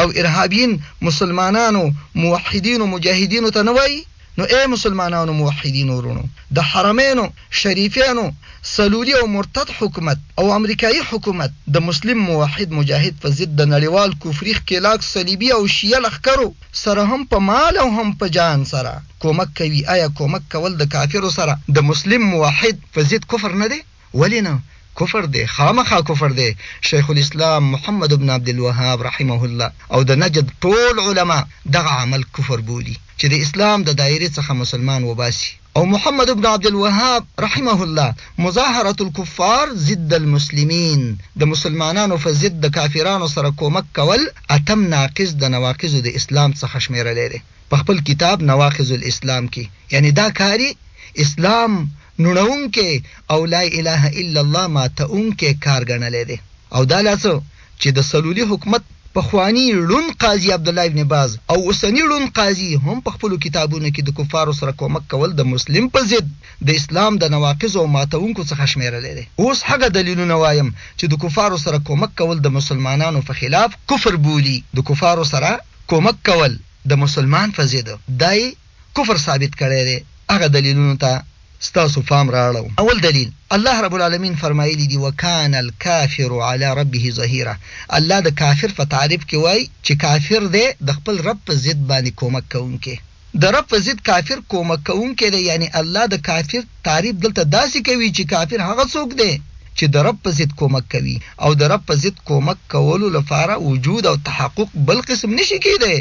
او ارهابیین مسلمانانو موحدینو مجاهدینو ته نه وایی نو ای مسلمانانو موحدینو وروڼو د حرمینو شریفینو سلولی او مرتد حکومت او امریکایی حکومت د مسلم موحد مجاهد په ضد د نړیوال کفری ښکیلاک صلیبی او شیعه لښکرو سره هم په مال او هم په جان سره کومک کوی ایا کومک کول د کافرو سره د مسلم موحد په ضد کفر نه دی؟ ولې نه؟ کفر دی، خامخا کفر دی، شیخ الاسلام محمد بن عبدالوهاب رحمه الله او د نجد ټول علماء دغه عمل کفر بولي چې د اسلام د دایرې څخه مسلمان وباسي او محمد بن عبدالوهاب رحمه الله مظاهرة الکفار ضد المسلمین د مسلمانانو په ضد د کافرانو سره کومک کول اتم ناقض د نواقضو د اسلام څخه شمېرلی دی په خپل کتاب نواقض الاسلام کې یعنې دا کار یې اسلام نړونکی او لا اله الا الله ماتونکی کار ګڼلی دی او دا لا څه چې د سلولي حکومت پخواني ړوند قاضي عبدالله ابن باز او اوسني ړوند قاضي هم په خپلو کتابونو کې د کفارو سره کومک کول د مسلم په ضد د اسلام د نواقضو او ماتونکو څخه شمېرلی دی. اوس هغه دليلونه وايم چې د کفارو سره کومک کول د مسلمانانو په خلاف کفر بولي، د کفارو سره کومک کول د مسلمان په ضد دی، کفر ثابت کړی دی هغه دلیلونو ته ستاسو پام را اړوم. اول دلیل، الله رب العلمین فرمایلي دي، وکان الکافر علی ربه ظهیرا، الله د کافر په تعریف کې وایي چې کافر دی د خپل رب په ضد باندې کومک کوونکی. د رب په ضد کافر کومک کوونکی دی یعنې الله د کافر تعریف دلته داسې کوي چې کافر هغه څوک دی چې د رب په ضد کومک کوي او د رب په ضد کومک کولو لپاره وجود او تحقق بل قسم نه شي کیدای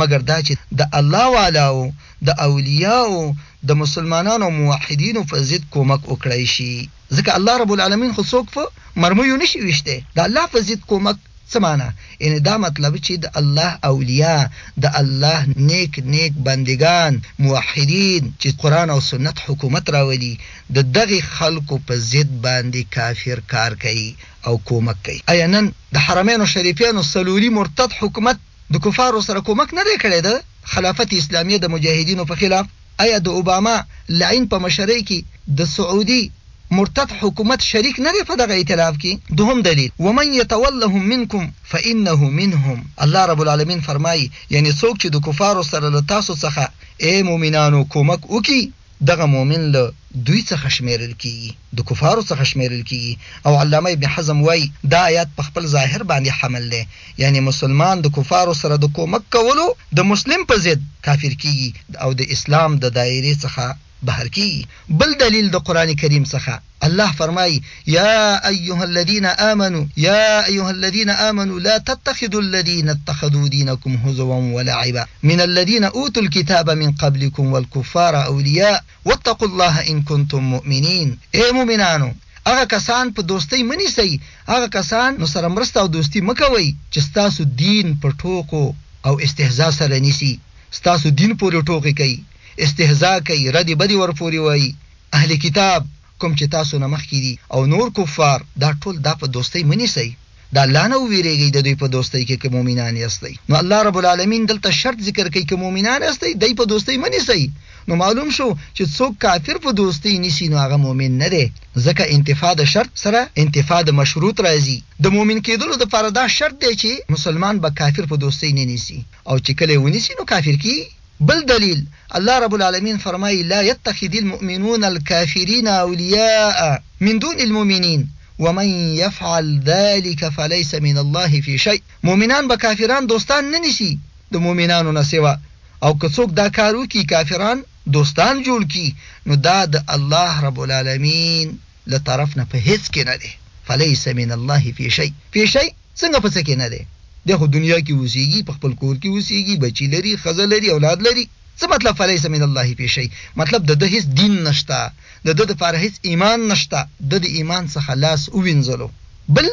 مګر دا چې د الله والاو، د اولیاو، د مسلمانانو او موحدینو په ضد کومک وکړای شي، ځکه الله رب العالمین خو څوک په مرمیو نشي ویشتی، د الله په ضد کومک څه مانا؟ یعنې دا مطلب چې د الله اولیا، د الله نیک نیک بندګان، موحدین چې قرآن او سنت حکومت راولي، د دغې خلکو په ضد باندې کافر کار کوي او کومک کوي. ایا نن د حرمینو شریفینو څلوري مرتد حکومت د کفارو سره کومک نه دی کړی د خلافت اسلامیه د مجاهدینو په خلاف ایا د اوباما لعین په مشرۍ کی د سعودی مرتد حکومت شریک نه دی په دغه ایتلاف کی دوهم دلیل ومن یتولهم منکم فانه منهم الله رب العالمین فرمایی یعنی څوک چی د کفارو سره له تاسو څخه ای مومنانو کومک وکی دغه مؤمن له دوی څخه شمېرل کېږي، د کفارو څخه شمېرل کېږي او علامه ابن حزم وايي، دا آيت په خپل ظاهر باندې حمل دی، يعنې مسلمان د کفارو سره د کومک کولو د مسلم په ضد کافر کېږي او د اسلام د دايرې څخه بهر کېږي، بل دليل د قرآن کريم څخه. الله فرمائی، يا ايها الذين آمنو، يا ايها الذين آمنو لا تتخذوا الذين اتخذوا دينکم هزوا ولعبا من الذين اوتوا الکتاب من قبلکم والکفار اولياء واتقوا الله ان کنتم مؤمنين اې مؤمنانو! هغه کسان په دوستۍ مه نيسئ، هغه کسان نو سره مرسته او دوستي مه کوئ چې ستاسو دين په ټوکو او استهزاء سره نيسي، ستاسو دين پورې ټوکې کوي، استهزاء کوي، ردې بدې ورپورې وايي، اهل کتاب کوم چې تاسو نه مخکې دي او نور کفار دا ټول دا په دوستۍ مه نیسئ، د الله نه وویریږئ د دوی په دوستۍ کې که مؤمنان یاستئ. نو الله رب العالمین دلته شرط ذکر کوي که مؤمنان یاستئ دی په دوستۍ مه نیسئ، نو معلوم شو چې څوک کافر په دوستۍ نیسي نو هغه مؤمن نه دی ځکه انتفاء د شرط سره انتفاء د مشروط راځي، د مؤمن کیدلو لپاره دا شرط دی چې مسلمان به کافر په دوستۍ نه نیسي او چې کله یې ونیسي نو کافر کیږي. بل دليل، الله رب العالمين فرمايي، لا يتخذ المؤمنون الکافرين اولياء من دون المؤمنين ومن يفعل ذلک فليس من الله في شيء، مؤمنان به کافران دوستان نه نيسي د مؤمنانو نه سوا او که څوک دا کار وکړي کافران دوستان جوړ کړي نو دا د الله رب العالمين له طرف نه په هيڅ کې نه دی، فليس من الله في شيء، في شيء. څنګه په څه کې نه دی؟ دی خو دنیا کې اوسېږي، په خپل کور کې اوسېږي، بچي لري، ښځه لري، اولاد لري، څه مطلب فلیس من الله فی شیء، مطلب د ده هېڅ دین نشته، د ده لپاره هېڅ ایمان نشته، ده د ایمان څخه لاس ووینځلو. بل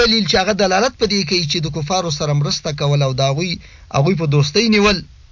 دلیل چې هغه دلالت په دې کوي چې د کفارو سره مرسته کول او د هغوی هغوی په دوستۍ نیول،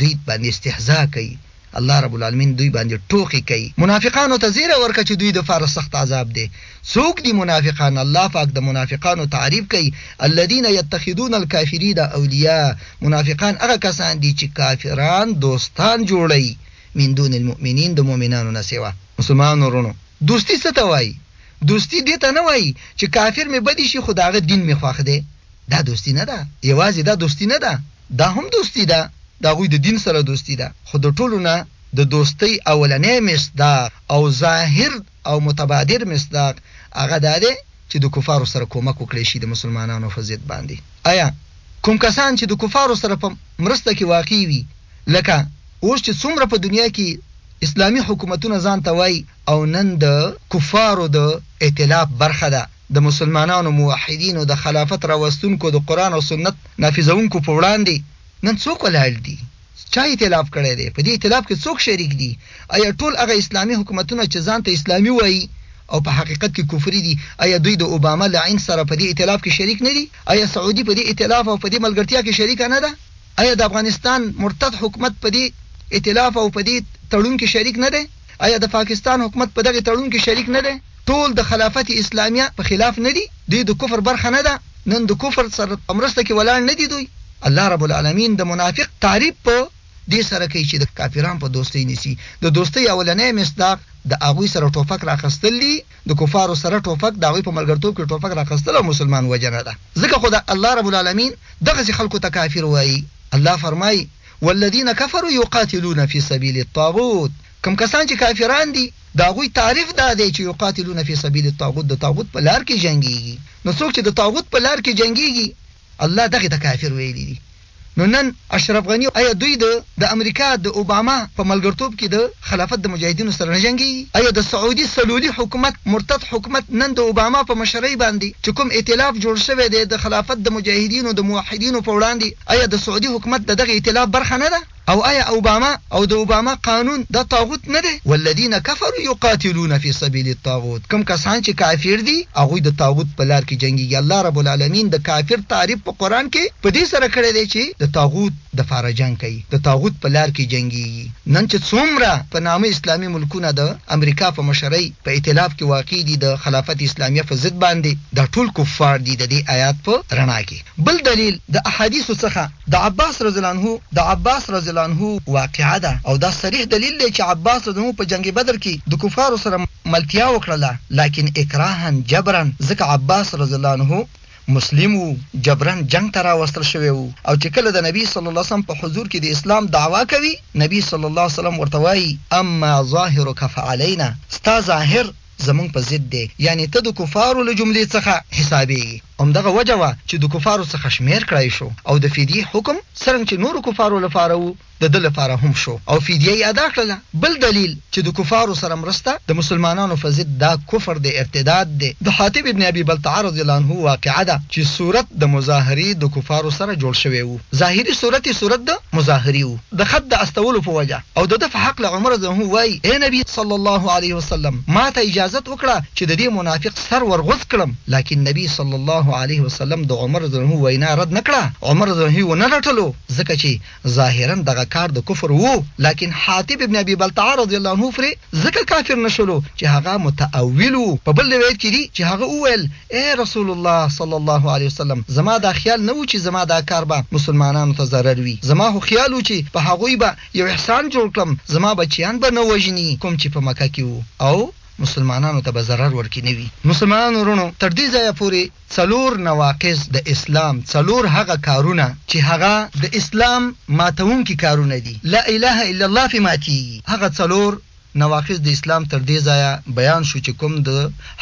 دوی باندې استهزاء کوي، الله رب العالمين دوی باندې ټوقې کوي، منافقانو ته زيری ورکړه چې دوی دپاره سخت عذاب دی، څوک دي منافقان؟ الله پاک د منافقانو تعريف کوي، الذين يتخذون الکافرين اولياء، منافقان هغه کسان دي چې کافران دوستان جوړوي، من دون المؤمنين د مؤمنانو نه سوا. مسلمانانو وروڼو! دوستي څه ته وايي؟ دوستي دې ته نه وايي چې کافر مې بدي شي خو د هغه دين مې خوښ دی، دا دوستي نه ده، يوازې دا دوستي نه ده، دا هم دوستي ده، د هغوی د دين سره دوستي ده، خو د ټولو نه د دوستۍ اولنی مصداق او ظاهر او متبادر مصداق هغه دا دی چې د کفارو سره کومک وکړی شي د مسلمانانو په ضد باندې ايا کوم کسان چې د کفارو سره په مرسته کې واقع وي لکه اوس چې څومره په دنيا کې اسلامي حکومتونه ځان ته وايي او نن د کفارو د ائتلاف برخه ده. د مسلمانانو موحدینو د خلافت راوستونکو د قرآن او سنت نافذونکو په وړاندې نن څوک ولاړ دي؟ چا ایتلاف کړی دی؟ په دې ایتلاف کې څوک شریک دي؟ ایا ټول هغه اسلامي حکومتونه چې ځان ته اسلامي وايي او په حقیقت کې کفري دي، ایا دوی د اوباما لعین سره په دې ایتلاف کې شریک نه دي؟ ایا سعودي په دې ایتلاف او په دې ملګرتیا کې شریکه نه ده؟ ایا د افغانستان مرتد حکومت په دې ایتلاف او په دې تړون کې شریک نه دی؟ ایا د پاکستان حکومت په دغې تړون کې شریک نه دی؟ ټول د خلافت اسلامیه په خلاف نه دي؟ دوی د کفر برخه نه ده؟ نن د کفر سره په مرسته کې ولاړ نه دي دوی؟ الله رب العالمین د منافق تعریف په دې سره کوي چې د کافران په دوستۍ نیسي، د دوستۍ اولنی مصداق د هغوی سره ټوپک راخستل دي، د کفارو سره ټوپک د هغوی په ملګرتوب کې ټوپک راخستل او مسلمان وژنه ده، ځکه خو ده الله رب العالمین دغسې خلکو ته کافر وایي، الله فرمایي، والذین کفروا یقاتلون فی سبیل الطاغوت، کوم کسان چې کافران دي د هغوی تعریف دا دی چې یقاتلون فی سبیل الطاغوت د طاغوت په لار کې جنګیږي، نو څوک چې د طاغوت په لار کې جنګیږي الله دغی ته کافر ویلی دی نو نن اشرف غنی او ایا دوی د د امریکا د اوباما په ملګرتوب کی د خلافت د مجاهدینو سره نه جنګیږی ایا د سعودی سلولی حکومت مرتد حکومت نن د اوباما په مشرۍ باندی چه کوم ایتلاف جوړ شوی دی د خلافت د مجاهدینو د موحدینو په وړاندی ایا د سعودی حکومت د دغی ایتلاف برخه نه ده؟ او ایا اوباما او د اوباما قانون دا طاغوت نه دی؟ والذین کفروا یقاتلون فی سبیل الطاغوت کوم کسان چې کافر دي هغوی د طاغوت په لار کې جنګیږي الله رب العالمین د کافر تعریف په قرآن کې په دې سره کړی دی چې د طاغوت دپاره جنګ کوي د طاغوت په لار کې جنګیږي نن چې څومره په نامه اسلامي ملکونه د امریکا په مشرۍ په ایتلاف کې واقع دي د خلافت اسلامیه په ضد باندې دا ټول کفار دي د دې آیات په رڼا کې. بل دليل د احاديثو څخه د عباس رضی الله عنه د عباس رضی الله عنه واقعه ده او دا صريح دليل دی چې عباس رضی الله عنه په جنګ بدر کې د کفارو سره ملتيا وکړله لکن اکراها جبرا ځکه عباس رضی الله عنه مسلم وو جبرا جنګ ته راوستل شوی وو او چې کله د نبي صلی الله علیه وسلم په حضور کې د اسلام دعوا کوي نبي صلی الله علیه وسلم ورته وايي اما ظاهرک فعلينا ستا ظاهر زمونږ په ضد دی یعنی ته د کفارو له جملی څخه حسابیږی همدغه وجه وه چی د کفارو څخه شمیر کړای شو او د فدیی حکم څرنګ چی نورو کفارو لپاره وو د ده لپاره هم شو او فدیه یی ادا کړله بل دلیل چی د کفارو سره مرسته د مسلمانانو په ضد دا کفر دی ارتداد دی د حاطب ابن ابی بلتعه رضی الله عنه واقعه ده چی صورت د مظاهری د کفارو سره جوړ شوی وو. ظاهري صورت يې صورت د مظاهرې وو، د خط د استولو په وجه، او د ده په حقله عمر رض وايي، اې نبي صلی الله عليه وسلم! ماته اجازت وکړه چې د دې منافق سر ور غوڅ کړم، لکن نبي صلی الله عليه وسلم د عمر رض وينا رد نه کړه، عمر رض يې ونه رټلو، ځکه چې ظاهراً دغه کار د کفر وو، لکن حاطب بن ابي بلتعه رض پرې ځکه کافر نه شولو چې هغه متأول وو، په بل روايت کې دي چې هغه وويل، اې رسول الله صلی الله علیه وسلم! زما دا خیال نه وو چې زما دا کار به مسلمانانو ته ضرر وي، زما خو خیال وو چې په هغوی به یو احسان جوړ کړم، زما بچیان به نه وژني کوم چې په مکه کې وو او مسلمانانو ته به ضرر ورکې نه وي. مسلمانانو وروڼو! تر دې ځایه پورې څلور نواقض د اسلام، څلور هغه کارونه چې هغه د اسلام ماتوونکي کارونه دي، لا اله الا الله پرې ماتیږي، هغه څلور، نواقض د اسلام تر دې ځایه بیان شو چې کوم د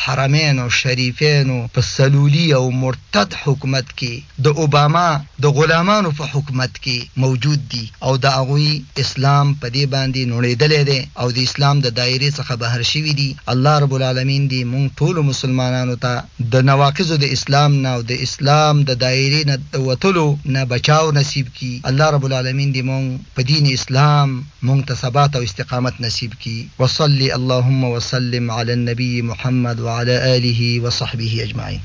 حرمینو شریفینو په سلولي او مرتد حکومت کې د اوباما د غلامانو په حکومت کې موجود دي او د هغوی اسلام په دې باندې نوړېدلی دی او د اسلام د دایرې څخه بهر شوي دي الله رب العالمین دې مونږ ټولو مسلمانانو ته د نواقضو د اسلام نه او د اسلام د دایرې نه د وتلو نه بچاو نصیب کړي الله رب العالمین دې مونږ په دین اسلام مونږ ته ثبات او استقامت نصیب کړي وصل اللهم وسلم علی النبی محمد وعلی آله وصحبه اجمعین.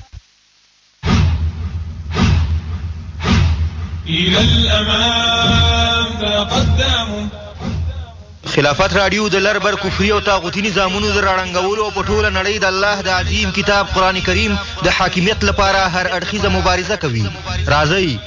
الى الامام تقدموا. خلافت راډیو د لر بر کفري او طاغوتي نظامونو د راړنګولو او په ټوله نړۍ د الله د عظیم کتاب قرآن کریم د حاکمیت لپاره هر اړخیزه مبارزه کوي. راځئ!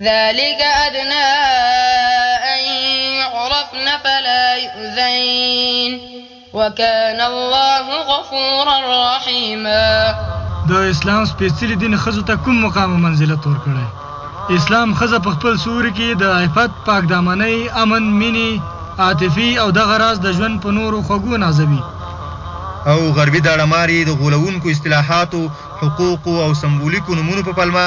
ذلک ادنی ان یعرفن فلا یؤذین وکان الله غفورا رحیما. د اسلام سپېڅلي دين ښځو ته کوم مقام او منزلت ورکړی؟ اسلام ښځه په خپل سيوري کې د عفت، پاکدامنۍ، امن، مينې، عاطفې او دغه راز د ژوند په نورو خوږو نازوي. او غربي داړه مارې د غولوونکو اصطلاحاتو، حقوقو او سمبوليکو نومونو په پلمه،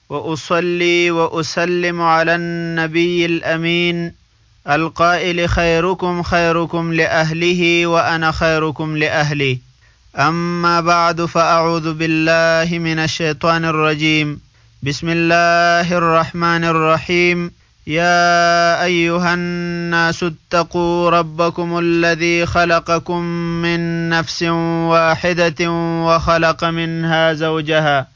وأصلي وأسلم على النبي الأمين القائل خيركم خيركم لأهله وأنا خيركم لأهلي أما بعد فأعوذ بالله من الشيطان الرجيم بسم الله الرحمن الرحيم يا أيها الناس اتقوا ربكم الذي خلقكم من نفس واحدة وخلق منها زوجها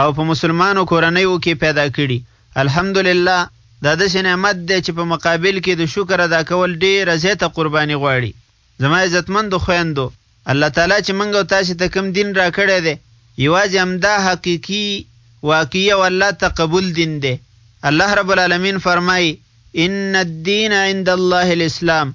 او په مسلمانو کورنیو کې پیدا کړي الحمدلله دا داسې نعمت دی چې په مقابل کې د شکر ادا کول ډېره زیاته قرباني غواړي زما عزتمندو خویندو الله تعالی چې موږ او تاسې ته کوم دین راکړی دی یوازې همدا حقیقي واقعي او الله ته قبول دین دی الله رب العالمین فرمایي ان الدین عند الله الاسلام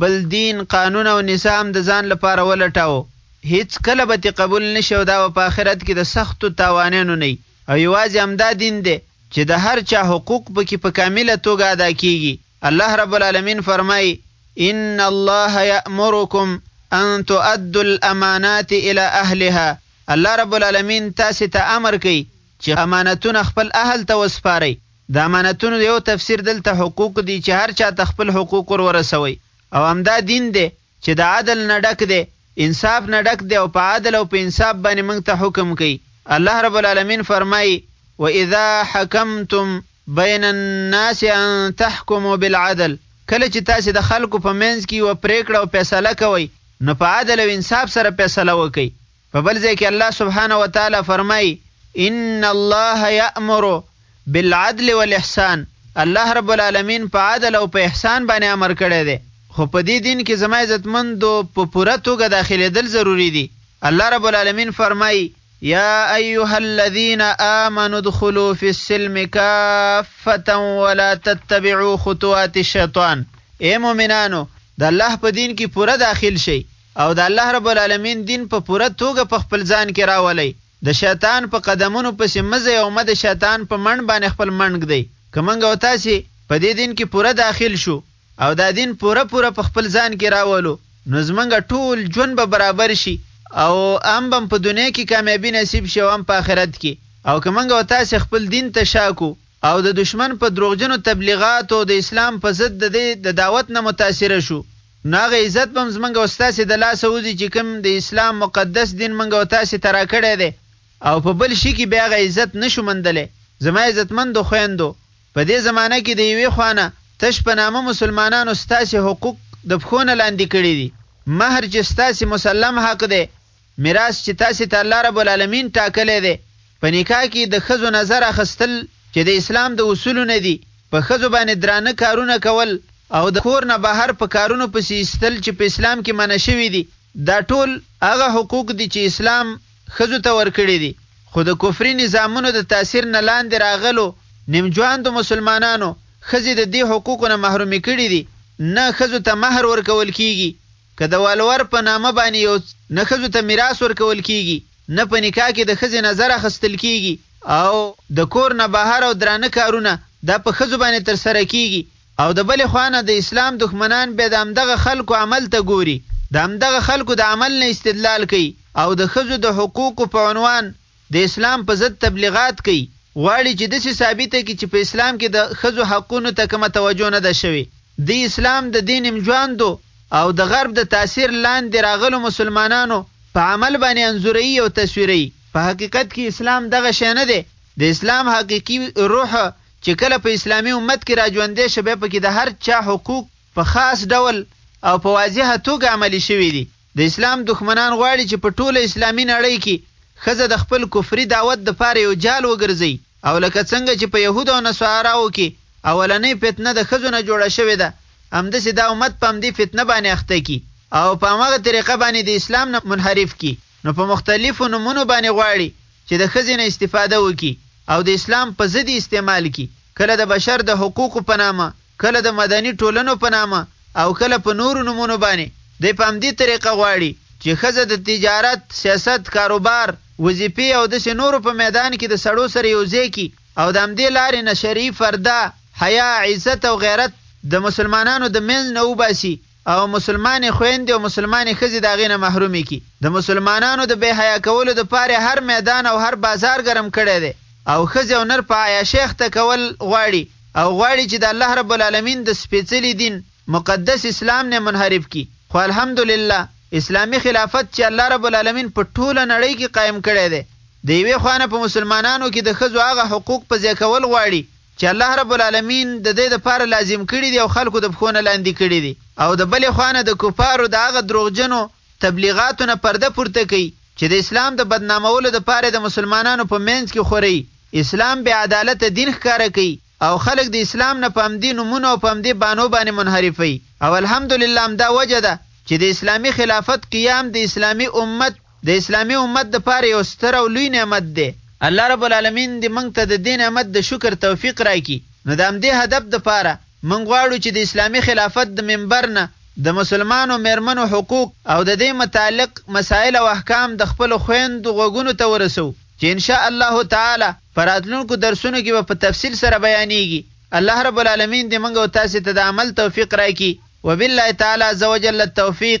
بل دین، قانون او نظام د ځان لپاره ولټاوه، هیڅ کله به ترې قبول نه شي او دا به په آخرت کې د سختو تاوانیانو نه وي او یوازې همدا دین دی چې د هر چا حقوق په کې په کامله توګه ادا کیږي. الله رب العالمین فرمایي، ان الله یأمرکم ان تؤدوا الامانات الی اهلها، الله رب العالمین تاسې ته امر کوي چې امانتونه خپل اهل ته وسپارئ. د امانتونو یو تفسیر دلته حقوق دي چې هر چا ته خپل حقوق ور ورسوئ او همدا دین دی چې د عدل نه ډک دی، انصاف نه ډک دی او په عدل او په انصاف باندې موږ ته حکم کوي. الله رب العالمین فرمایي، واذا حکمتم بین الناس ان تحکموا بالعدل کله چې تاسې د خلکو په منځ کې یوه پرېکړه او فیصله کوئ نو په عدل او انصاف سره فیصله وکړئ. په بل ځای کې الله سبحانه وتعالی فرمايي، ان الله يأمر بالعدل والاحسان، الله رب العالمين په عدل او په احسان باندې امر کړی دی، خو په دې دين کې زما عزتمندو په پوره توګه داخلېدل ضروري دي، الله رب العالمين فرمايي، يا ايها الذين آمنوا ادخلوا في السلم کافة ولا تتبعوا خطوات الشيطان، اې مؤمنانو! د الله په دين کې پوره داخل شئ، او د الله رب العالمين دين په پوره توګه په خپل ځان کې راولئ، د شيطان په قدمونو پسې مه ځئ او مه د شيطان په منډ باندې خپل منډ ږدئ، که موږ او تاسې په دې دين کې پوره داخل شو او دا دين پوره پوره په خپل ځان کې راولو نو زموږ ټول ژوند به برابر شي او هم به په دنيا کې کاميابي نصيب شي او هم په آخرت کې او که موږ او تاسې خپل دين ته شا کړو او د دښمن په دروغجنو تبليغاتو او د اسلام په ضد د دې د دعوت نه متاثره شو نو هغه عزت به هم زمونږ او ستاسې د لاسه وځي چې کوم د اسلام مقدس دین مونږ او تاسې ته راکړی دی او په بل شي کې بیا هغه عزت نه شو موندلی. زما عزتمندو خویندو! په دې زمانه کې د یوې خوا نه تش په نامه مسلمانانو ستاسې حقوق د پښو نه لاندې کړي دي، مهر چې ستاسې مسلم حق دی، میراث چې تاسې ته الله رب العالمین ټاکلی دی، په نکاح کې د ښځو نظر اخستل چې د اسلام د اصولو نه دي، په ښځو باندې درانه کارونه کول او د کور نه بهر په کارونو پسې ایستل چې په اسلام کې منع شوي دي، دا ټول هغه حقوق دي چې اسلام ښځو ته ورکړي دي، خو د کفري نظامونو د تاثیر نه لاندې راغلو نیمجواندو مسلمانانو ښځې د دې حقوقو نه محرومې کړي دي، نه ښځو ته مهر ورکول کیږي، که د ولور په نامه باندې يو، نه ښځو ته ميراث ورکول کيږي، نه په نکاح کې د ښځې نظر اخستل کيږي او د کور نه بهر او درانه کارونه دا په ښځو باندې تر سره کيږي او د بلې خوا نه د اسلام دښمنان بيا د همدغه خلکو عمل ته ګوري د همدغه خلکو د عمل نه استدلال کوي او د ښځو د حقوقو په عنوان د اسلام په ضد تبلیغات کوي غواړي چې داسې ثابته کړي چې په اسلام کې د ښځو حقونو ته کومه توجه نه ده شوې دوی اسلام د دې نیمژواندو او د غرب د تاثیر لاندې راغلو مسلمانانو په عمل باندې انځوروي او تصویروي په حقیقت کې اسلام دغه شی نه دی د اسلام حقیقي روح چې کله په اسلامي امت کې راژوندی شو بیا په کې د هر چا حقوق په خاص ډول او په واضحه توګه عملي شوي دي. د اسلام دښمنان غواړي چې په ټوله اسلامي نړۍ کې ښځه د خپل کفري دعوت لپاره یو جال وګرځوي او لکه څنګه چې په یهودو او نصاراوو کې اولنۍ فتنه د ښځو نه جوړه شوې ده همداسې دا امت په همدې فتنه باندې اخته کړي او په هماغه طریقه باندې د اسلام نه منحرف کړي نو په مختلفو نومونو باندې غواړي چې د ښځې نه استفاده وکړي او د اسلام په ضد یې استعمال کړي کله د بشر د حقوقو په نامه کله د مدني ټولنو په نامه او کله په نورو نومونو باندې، دی په همدې طریقه غواړي چې ښځه د تجارت، سیاست، کاروبار، وظیفې او داسې نورو په میدان کې د سړو سره یو ځای کړي او د همدې لارې نه شرعي فرده، حیا، عزت او غیرت د مسلمانانو د مینځ نه وباسي. او مسلمانې خویندې او مسلمانې ښځې د هغې نه محرومې کړي، د مسلمانانو د بې حیا کولو د پاره هر میدان او هر بازار ګرم کړی دی او ښځې او نر په عیاشۍ اخته کول غواړي او غواړي چې د الله رب العالمین د سپیڅلي دین مقدس اسلام نه منحرف کړي خو الحمدلله اسلامي خلافت چې الله رب العالمین په ټوله نړۍ کې قایم کړی دی د یوې خوا نه په مسلمانانو کې د ښځو هغه حقوق په ځای کول غواړي چې الله رب العالمين د دې لپاره لازم کړي دي او خلکو د پښو نه لاندې کړي دي او د بلې خوا نه د کفارو د هغه دروغجنو تبليغاتو نه پرده پورته کوي چې د اسلام د بدنامولو لپاره يې د مسلمانانو په مينځ کې خوري، اسلام بې عدالته دين ښکاره کوي او خلک د اسلام نه په همدې نومونو او په همدې بانو باندې منحرفوي او الحمدلله همدا وجه ده چې د اسلامي خلافت قيام د اسلامي امت د اسلامي امت د پاره یو ستر او لوی نعمت دی. الله رب العالمین دې مونږ ته د دې نعمت د شکر توفیق راکړي. نو د همدې هدف د پاره مونږ غواړو چې د اسلامي خلافت د منبر نه د مسلمانو میرمنو حقوق او د دې متعلق مسایل او احکام د خپلو خویندو غوږونو ته ورسوو چې ان شاء الله تعالی په راتلونکو درسونو کې به په تفصیل سره بیانیږي. الله رب العالمین دې مونږ او تاسې ته د عمل توفیق راکړي. وبالله تعالی عزوجل التوفیق.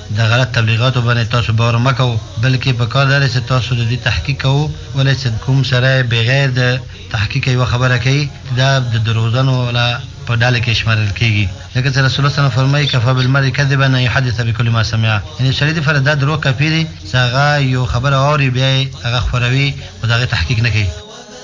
د غلط تبلیغاتو باندې تاسو باور مه کوو بلکه په کار داده چې تاسو د دوی تحقیق کوو ولې چې کوم سړی بغیر د تحقیقه یوه خبره کوي دا د دروغجنو له په ډله کې شمارل کیږي ځکه چې رسول الله فرمایي کفا بالمرء کذبا ان يحدث بكل ما سمع یعنی سړی د فردا دروغ کافي دي چې هغه یو خبره اوري بیا هغه خوروي او دغه تحقیق نه کوي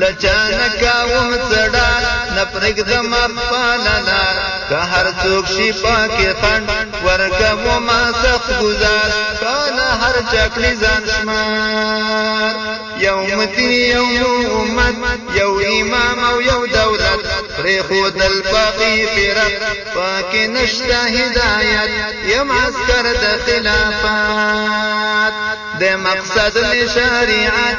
له چا نه کاوم څه ډار نه پرېږدم خپله لار که هر څوک شي پکې خنډ ورکوم سخت ګزار که له هر چا کړي ځان شمار یو متین یو امت یو امام او یو دولت پرېښودل باقي فرق پکې نشته هدایت یم عسکر د خلافت د مقصد شریعت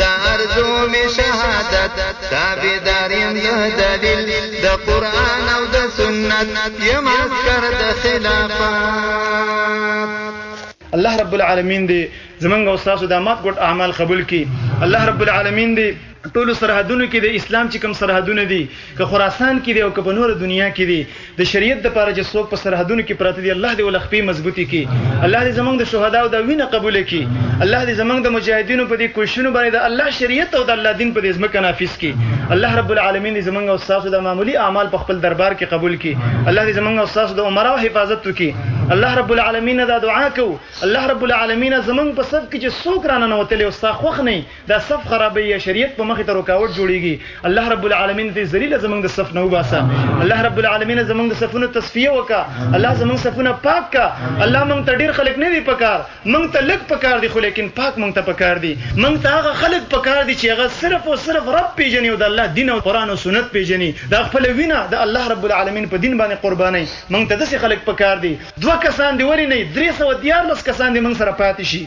د ارزو می شهادت تابعدار یم د دلیل د قران او د سنت یم عسكر د خلافت الله رب العالمین دی زمنګ او تاسو د مات ګټ اعمال قبول کی الله رب العالمین دی ټول سرحدونو کې د اسلام چې کوم سرحدونه دي که خراسان کې دي او که په نور دنیا کې دي د شریعت د پاره چې څوک په سرحدونو کې پراته دي الله دې ول خپې مضبوطی کی الله دې زمنګ د شهدا او د وینه قبول کی الله دې زمنګ د مجاهدینو په دې کوششونو باندې د الله شریعت او د الله دین په دې ځمکه نافذ کی الله رب العالمین دې زمنګ او تاسو د معمولی اعمال په خپل دربار کې قبول کی الله دې زمنګ او تاسو د عمره حفاظت وکي الله رب العالمین دا دعا کو الله رب العالمین زمنګ په صف کې چې څوک رانه نوتلی او ستا خوخ نه دا صف خرابې یا شریعت په مخ ته رکاوټ جوړیږي الله رب العالمین دې ذلیل زمنګ د صف نه وباسه الله رب العالمین زمنګ د صفونو تصفیه وکا الله زمنګ صفونه پاک کا الله مونږ ته ډیر خلک نه دی پکار مونږ ته لک پکار دی خو لیکن پاک مونږ ته پکار دی مونږ ته هغه خلک پکار دی چې هغه صرف او صرف رب پیژني او د الله دین او قران او سنت پیژني دا خپل وینا د الله رب العالمین په دین باندې قرباني مونږ ته داسې خلک پکار دی دوه کسان دی وری نه 314 کسان دی مونږ سره پاتې شي